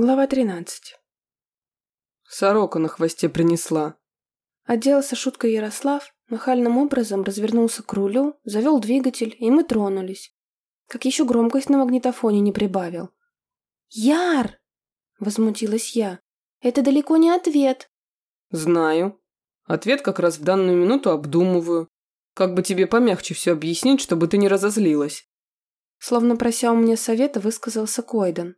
Глава 13. Сорока на хвосте принесла. Отделался шуткой Ярослав, нахальным образом развернулся к рулю, завел двигатель, и мы тронулись. Как еще громкость на магнитофоне не прибавил. «Яр!» – возмутилась я. «Это далеко не ответ». Знаю. Ответ как раз в данную минуту обдумываю. Как бы тебе помягче все объяснить, чтобы ты не разозлилась. Словно прося у меня совета, высказался Койден.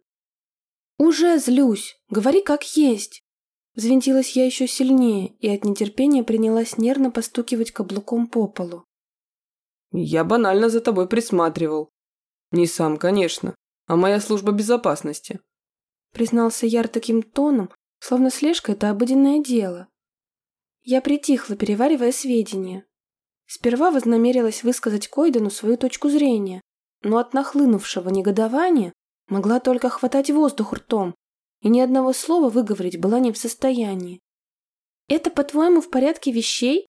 «Уже злюсь! Говори как есть!» Взвинтилась я еще сильнее и от нетерпения принялась нервно постукивать каблуком по полу. «Я банально за тобой присматривал. Не сам, конечно, а моя служба безопасности», признался Яр таким тоном, словно слежка – это обыденное дело. Я притихла, переваривая сведения. Сперва вознамерилась высказать Койдену свою точку зрения, но от нахлынувшего негодования Могла только хватать воздух ртом, и ни одного слова выговорить была не в состоянии. «Это, по-твоему, в порядке вещей?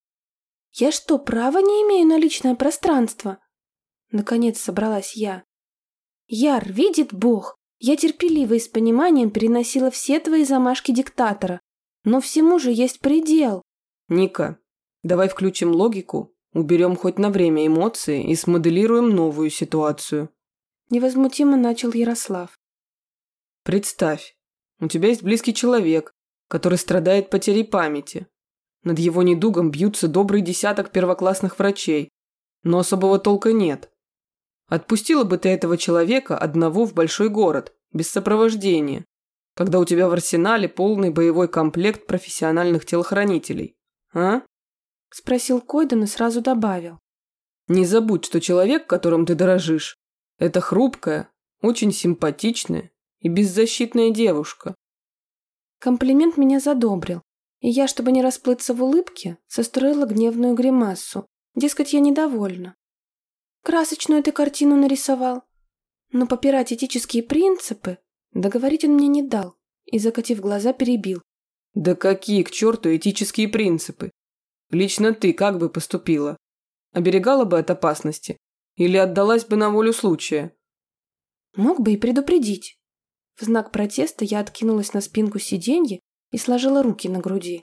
Я что, права не имею на личное пространство?» Наконец собралась я. «Яр, видит Бог, я терпеливо и с пониманием переносила все твои замашки диктатора, но всему же есть предел». «Ника, давай включим логику, уберем хоть на время эмоции и смоделируем новую ситуацию», Невозмутимо начал Ярослав. Представь, у тебя есть близкий человек, который страдает потерей памяти. Над его недугом бьются добрый десяток первоклассных врачей, но особого толка нет. Отпустила бы ты этого человека одного в большой город, без сопровождения, когда у тебя в арсенале полный боевой комплект профессиональных телохранителей, а? Спросил Койден и сразу добавил. Не забудь, что человек, которым ты дорожишь, это хрупкая, очень симпатичная и беззащитная девушка. Комплимент меня задобрил, и я, чтобы не расплыться в улыбке, состроила гневную гримасу. Дескать, я недовольна. Красочную ты картину нарисовал. Но попирать этические принципы договорить он мне не дал и, закатив глаза, перебил. Да какие к черту этические принципы? Лично ты как бы поступила? Оберегала бы от опасности или отдалась бы на волю случая? Мог бы и предупредить. В знак протеста я откинулась на спинку сиденья и сложила руки на груди.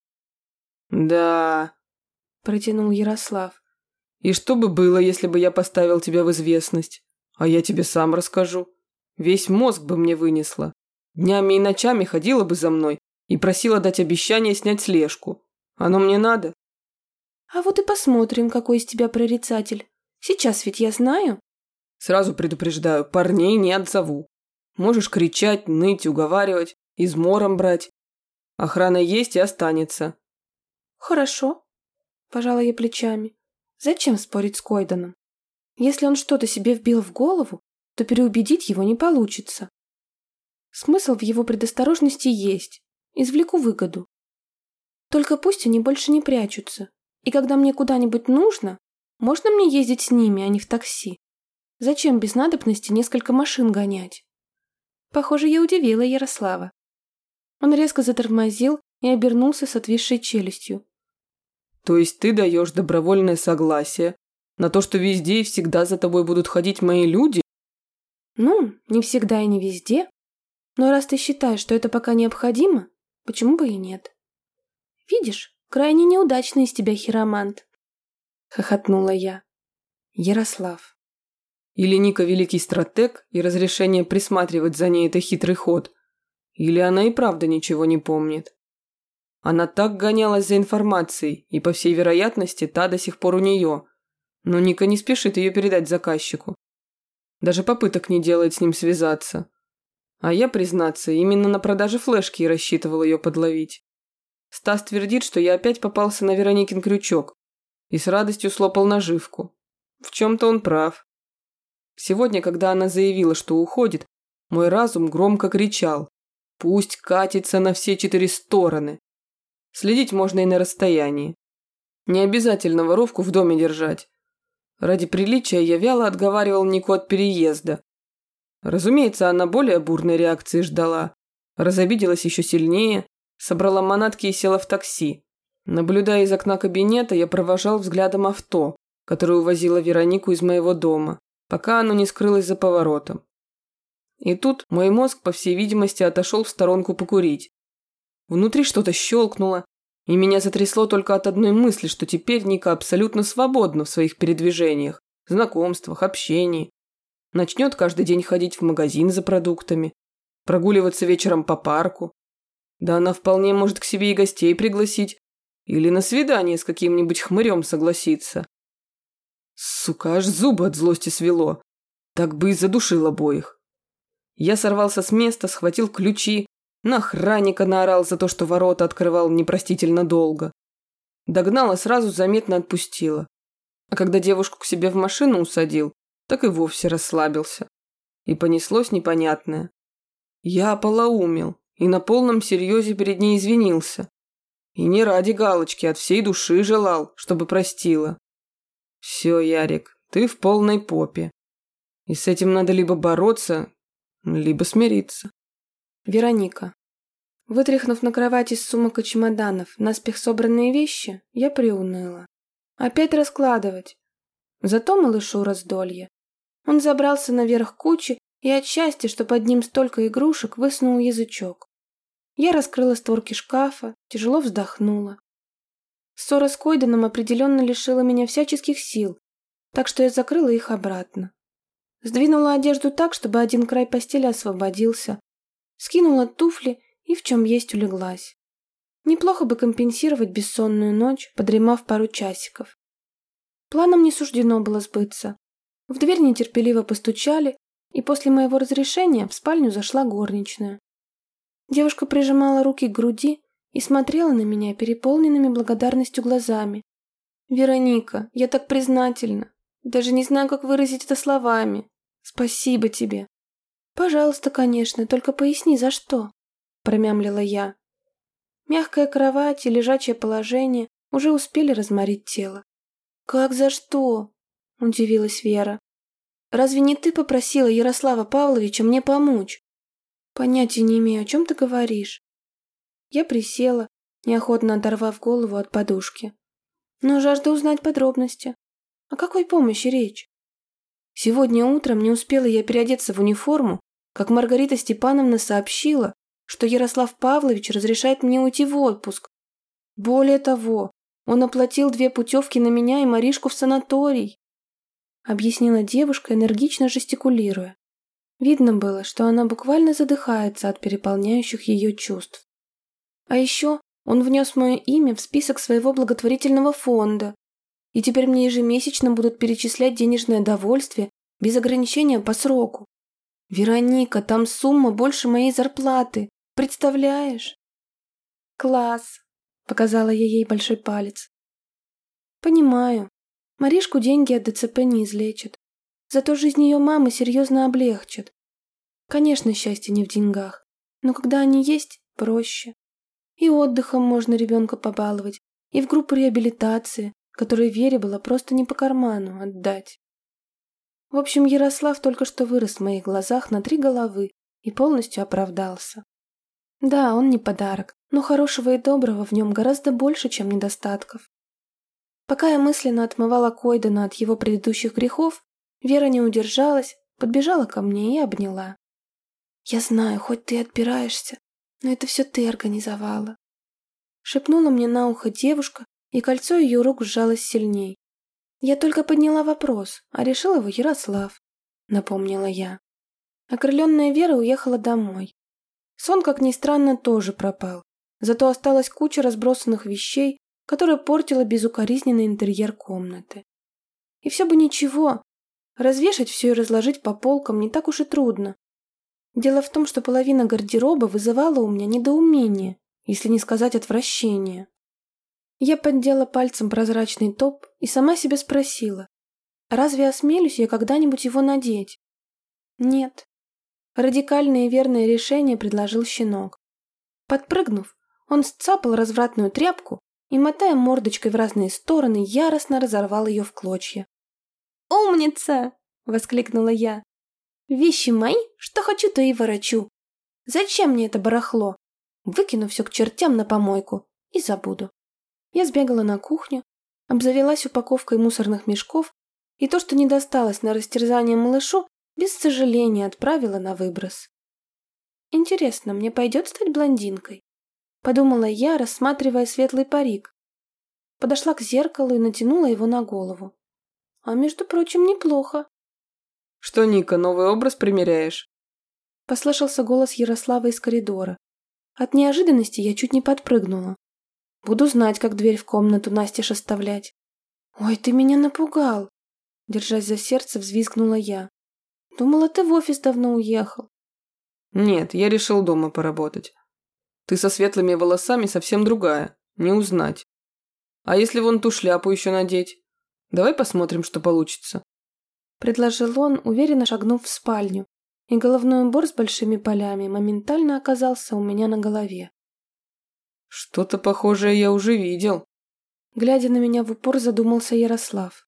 «Да...» – протянул Ярослав. «И что бы было, если бы я поставил тебя в известность? А я тебе сам расскажу. Весь мозг бы мне вынесла. Днями и ночами ходила бы за мной и просила дать обещание снять слежку. Оно мне надо?» «А вот и посмотрим, какой из тебя прорицатель. Сейчас ведь я знаю. Сразу предупреждаю, парней не отзову. Можешь кричать, ныть, уговаривать, измором брать. Охрана есть и останется. Хорошо. Пожала я плечами. Зачем спорить с Койданом? Если он что-то себе вбил в голову, то переубедить его не получится. Смысл в его предосторожности есть. Извлеку выгоду. Только пусть они больше не прячутся. И когда мне куда-нибудь нужно, можно мне ездить с ними, а не в такси? Зачем без надобности несколько машин гонять? Похоже, я удивила Ярослава. Он резко затормозил и обернулся с отвисшей челюстью. То есть ты даешь добровольное согласие на то, что везде и всегда за тобой будут ходить мои люди? Ну, не всегда и не везде. Но раз ты считаешь, что это пока необходимо, почему бы и нет? Видишь, крайне неудачный из тебя хиромант. – хохотнула я. Ярослав. Или Ника великий стратег, и разрешение присматривать за ней – это хитрый ход. Или она и правда ничего не помнит. Она так гонялась за информацией, и, по всей вероятности, та до сих пор у нее. Но Ника не спешит ее передать заказчику. Даже попыток не делает с ним связаться. А я, признаться, именно на продаже флешки и рассчитывал ее подловить. Стас твердит, что я опять попался на Вероникин крючок, и с радостью слопал наживку. В чем-то он прав. Сегодня, когда она заявила, что уходит, мой разум громко кричал «Пусть катится на все четыре стороны». Следить можно и на расстоянии. Не обязательно воровку в доме держать. Ради приличия я вяло отговаривал Нику от переезда. Разумеется, она более бурной реакции ждала. Разобиделась еще сильнее, собрала манатки и села в такси. Наблюдая из окна кабинета, я провожал взглядом авто, которое увозило Веронику из моего дома, пока оно не скрылось за поворотом. И тут мой мозг, по всей видимости, отошел в сторонку покурить. Внутри что-то щелкнуло, и меня затрясло только от одной мысли, что теперь Ника абсолютно свободна в своих передвижениях, знакомствах, общении. Начнет каждый день ходить в магазин за продуктами, прогуливаться вечером по парку. Да она вполне может к себе и гостей пригласить, или на свидание с каким-нибудь хмырем согласиться. Сука, аж зубы от злости свело. Так бы и задушил обоих. Я сорвался с места, схватил ключи, на охранника наорал за то, что ворота открывал непростительно долго. Догнала, сразу заметно отпустила. А когда девушку к себе в машину усадил, так и вовсе расслабился. И понеслось непонятное. Я ополоумел и на полном серьезе перед ней извинился. И не ради галочки, от всей души желал, чтобы простила. Все, Ярик, ты в полной попе. И с этим надо либо бороться, либо смириться. Вероника. Вытряхнув на кровать из сумок и чемоданов наспех собранные вещи, я приуныла. Опять раскладывать. Зато малышу раздолье. Он забрался наверх кучи и от счастья, что под ним столько игрушек, высунул язычок. Я раскрыла створки шкафа, тяжело вздохнула. Ссора с Койденом определенно лишила меня всяческих сил, так что я закрыла их обратно. Сдвинула одежду так, чтобы один край постели освободился, скинула туфли и в чем есть улеглась. Неплохо бы компенсировать бессонную ночь, подремав пару часиков. Планам не суждено было сбыться. В дверь нетерпеливо постучали, и после моего разрешения в спальню зашла горничная. Девушка прижимала руки к груди и смотрела на меня переполненными благодарностью глазами. «Вероника, я так признательна. Даже не знаю, как выразить это словами. Спасибо тебе». «Пожалуйста, конечно, только поясни, за что?» промямлила я. Мягкая кровать и лежачее положение уже успели разморить тело. «Как за что?» – удивилась Вера. «Разве не ты попросила Ярослава Павловича мне помочь?» «Понятия не имею, о чем ты говоришь». Я присела, неохотно оторвав голову от подушки. Но жажда узнать подробности. О какой помощи речь? Сегодня утром не успела я переодеться в униформу, как Маргарита Степановна сообщила, что Ярослав Павлович разрешает мне уйти в отпуск. Более того, он оплатил две путевки на меня и Маришку в санаторий. Объяснила девушка, энергично жестикулируя. Видно было, что она буквально задыхается от переполняющих ее чувств. А еще он внес мое имя в список своего благотворительного фонда, и теперь мне ежемесячно будут перечислять денежное довольствие без ограничения по сроку. Вероника, там сумма больше моей зарплаты. Представляешь? Класс, показала я ей большой палец. Понимаю. Маришку деньги от ДЦП не излечат. Зато жизнь ее мамы серьезно облегчит. Конечно, счастье не в деньгах, но когда они есть, проще. И отдыхом можно ребенка побаловать, и в группу реабилитации, которой Вере было просто не по карману отдать. В общем, Ярослав только что вырос в моих глазах на три головы и полностью оправдался. Да, он не подарок, но хорошего и доброго в нем гораздо больше, чем недостатков. Пока я мысленно отмывала Койдена от его предыдущих грехов, Вера не удержалась, подбежала ко мне и обняла. «Я знаю, хоть ты отпираешься, но это все ты организовала». Шепнула мне на ухо девушка, и кольцо ее рук сжалось сильней. «Я только подняла вопрос, а решил его Ярослав», — напомнила я. Окрыленная Вера уехала домой, Сон, как ни странно, тоже пропал. Зато осталась куча разбросанных вещей, которая портила безукоризненный интерьер комнаты. И все бы ничего. Развешать все и разложить по полкам не так уж и трудно. Дело в том, что половина гардероба вызывала у меня недоумение, если не сказать отвращение. Я поддела пальцем прозрачный топ и сама себя спросила, разве осмелюсь я когда-нибудь его надеть? Нет, Радикальное и верное решение предложил щенок. Подпрыгнув, он сцапал развратную тряпку и, мотая мордочкой в разные стороны, яростно разорвал ее в клочья. «Умница!» — воскликнула я. «Вещи мои, что хочу, то и ворочу. Зачем мне это барахло? Выкину все к чертям на помойку и забуду». Я сбегала на кухню, обзавелась упаковкой мусорных мешков, и то, что не досталось на растерзание малышу, без сожаления отправила на выброс. Интересно, мне пойдет стать блондинкой? Подумала я, рассматривая светлый парик. Подошла к зеркалу и натянула его на голову. А между прочим, неплохо. Что, Ника, новый образ примеряешь? Послышался голос Ярослава из коридора. От неожиданности я чуть не подпрыгнула. Буду знать, как дверь в комнату Настеж оставлять. «Ой, ты меня напугал!» Держась за сердце, взвизгнула я. «Думала, ты в офис давно уехал». «Нет, я решил дома поработать. Ты со светлыми волосами совсем другая, не узнать. А если вон ту шляпу еще надеть? Давай посмотрим, что получится». Предложил он, уверенно шагнув в спальню, и головной убор с большими полями моментально оказался у меня на голове. «Что-то похожее я уже видел», Глядя на меня в упор, задумался Ярослав.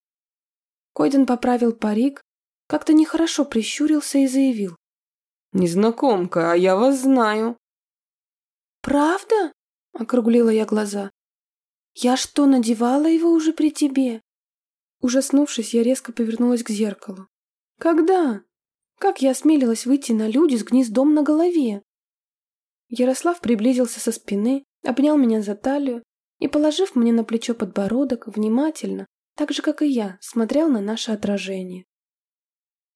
Койден поправил парик, как-то нехорошо прищурился и заявил. «Незнакомка, а я вас знаю». «Правда?» — округлила я глаза. «Я что, надевала его уже при тебе?» Ужаснувшись, я резко повернулась к зеркалу. «Когда? Как я осмелилась выйти на люди с гнездом на голове?» Ярослав приблизился со спины, обнял меня за талию и, положив мне на плечо подбородок, внимательно, так же, как и я, смотрел на наше отражение.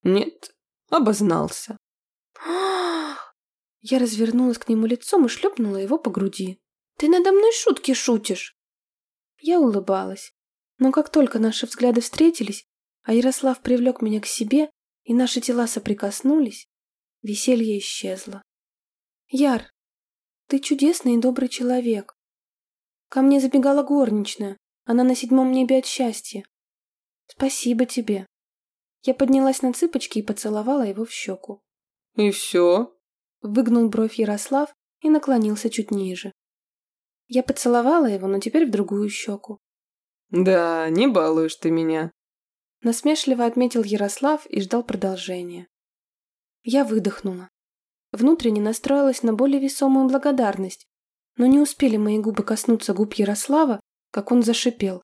«Нет, обознался». Я развернулась к нему лицом и шлепнула его по груди. «Ты надо мной шутки шутишь!» Я улыбалась, но как только наши взгляды встретились, а Ярослав привлек меня к себе, и наши тела соприкоснулись, веселье исчезло. «Яр, ты чудесный и добрый человек. Ко мне забегала горничная. Она на седьмом небе от счастья. Спасибо тебе. Я поднялась на цыпочки и поцеловала его в щеку. И все? Выгнул бровь Ярослав и наклонился чуть ниже. Я поцеловала его, но теперь в другую щеку. Да, не балуешь ты меня. Насмешливо отметил Ярослав и ждал продолжения. Я выдохнула. Внутренне настроилась на более весомую благодарность, но не успели мои губы коснуться губ Ярослава, как он зашипел.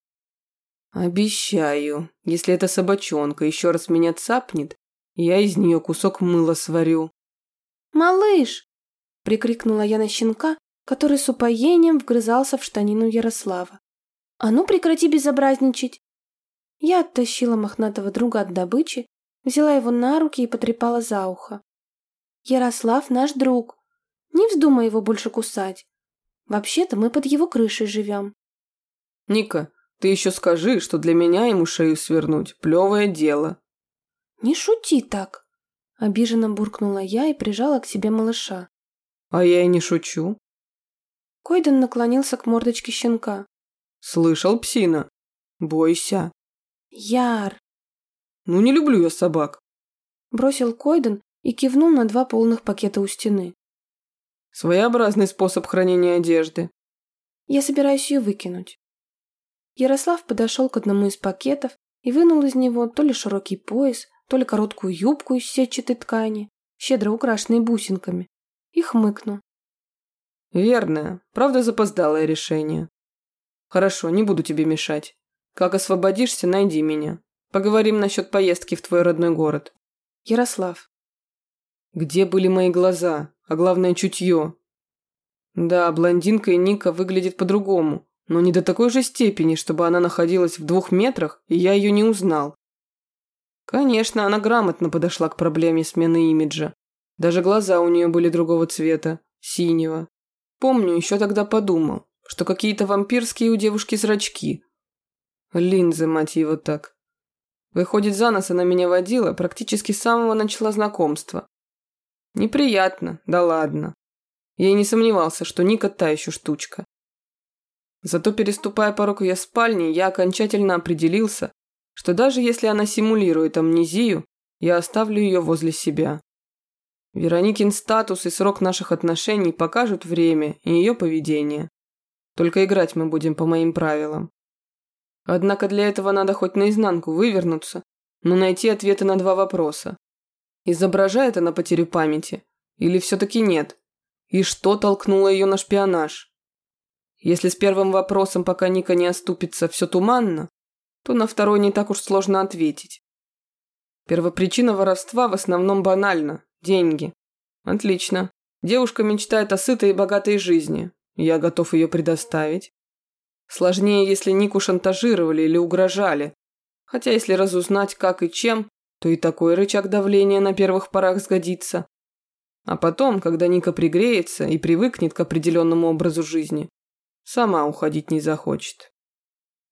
«Обещаю, если эта собачонка еще раз меня цапнет, я из нее кусок мыла сварю». «Малыш!» – прикрикнула я на щенка, который с упоением вгрызался в штанину Ярослава. «А ну прекрати безобразничать!» Я оттащила мохнатого друга от добычи, взяла его на руки и потрепала за ухо. «Ярослав наш друг. Не вздумай его больше кусать. Вообще-то мы под его крышей живем. Ника, ты еще скажи, что для меня ему шею свернуть – плевое дело. Не шути так. Обиженно буркнула я и прижала к себе малыша. А я и не шучу. Койден наклонился к мордочке щенка. Слышал, псина? Бойся. Яр. Ну не люблю я собак. Бросил Койден и кивнул на два полных пакета у стены. Своеобразный способ хранения одежды. Я собираюсь ее выкинуть. Ярослав подошел к одному из пакетов и вынул из него то ли широкий пояс, то ли короткую юбку из сетчатой ткани, щедро украшенной бусинками, и хмыкнул. Верное, правда запоздалое решение. Хорошо, не буду тебе мешать. Как освободишься, найди меня. Поговорим насчет поездки в твой родной город. Ярослав. Где были мои глаза? а главное чутье. Да, блондинка и Ника выглядит по-другому, но не до такой же степени, чтобы она находилась в двух метрах, и я ее не узнал. Конечно, она грамотно подошла к проблеме смены имиджа. Даже глаза у нее были другого цвета, синего. Помню, еще тогда подумал, что какие-то вампирские у девушки зрачки. Линзы, мать его, так. Выходит, за нос она меня водила практически с самого начала знакомства. Неприятно, да ладно. Я и не сомневался, что Ника та еще штучка. Зато переступая порог ее спальни, я окончательно определился, что даже если она симулирует амнезию, я оставлю ее возле себя. Вероникин статус и срок наших отношений покажут время и ее поведение. Только играть мы будем по моим правилам. Однако для этого надо хоть наизнанку вывернуться, но найти ответы на два вопроса. Изображает она потерю памяти? Или все-таки нет? И что толкнуло ее на шпионаж? Если с первым вопросом, пока Ника не оступится, все туманно, то на второй не так уж сложно ответить. Первопричина воровства в основном банальна – деньги. Отлично. Девушка мечтает о сытой и богатой жизни. Я готов ее предоставить. Сложнее, если Нику шантажировали или угрожали. Хотя если разузнать как и чем, то и такой рычаг давления на первых порах сгодится. А потом, когда Ника пригреется и привыкнет к определенному образу жизни, сама уходить не захочет.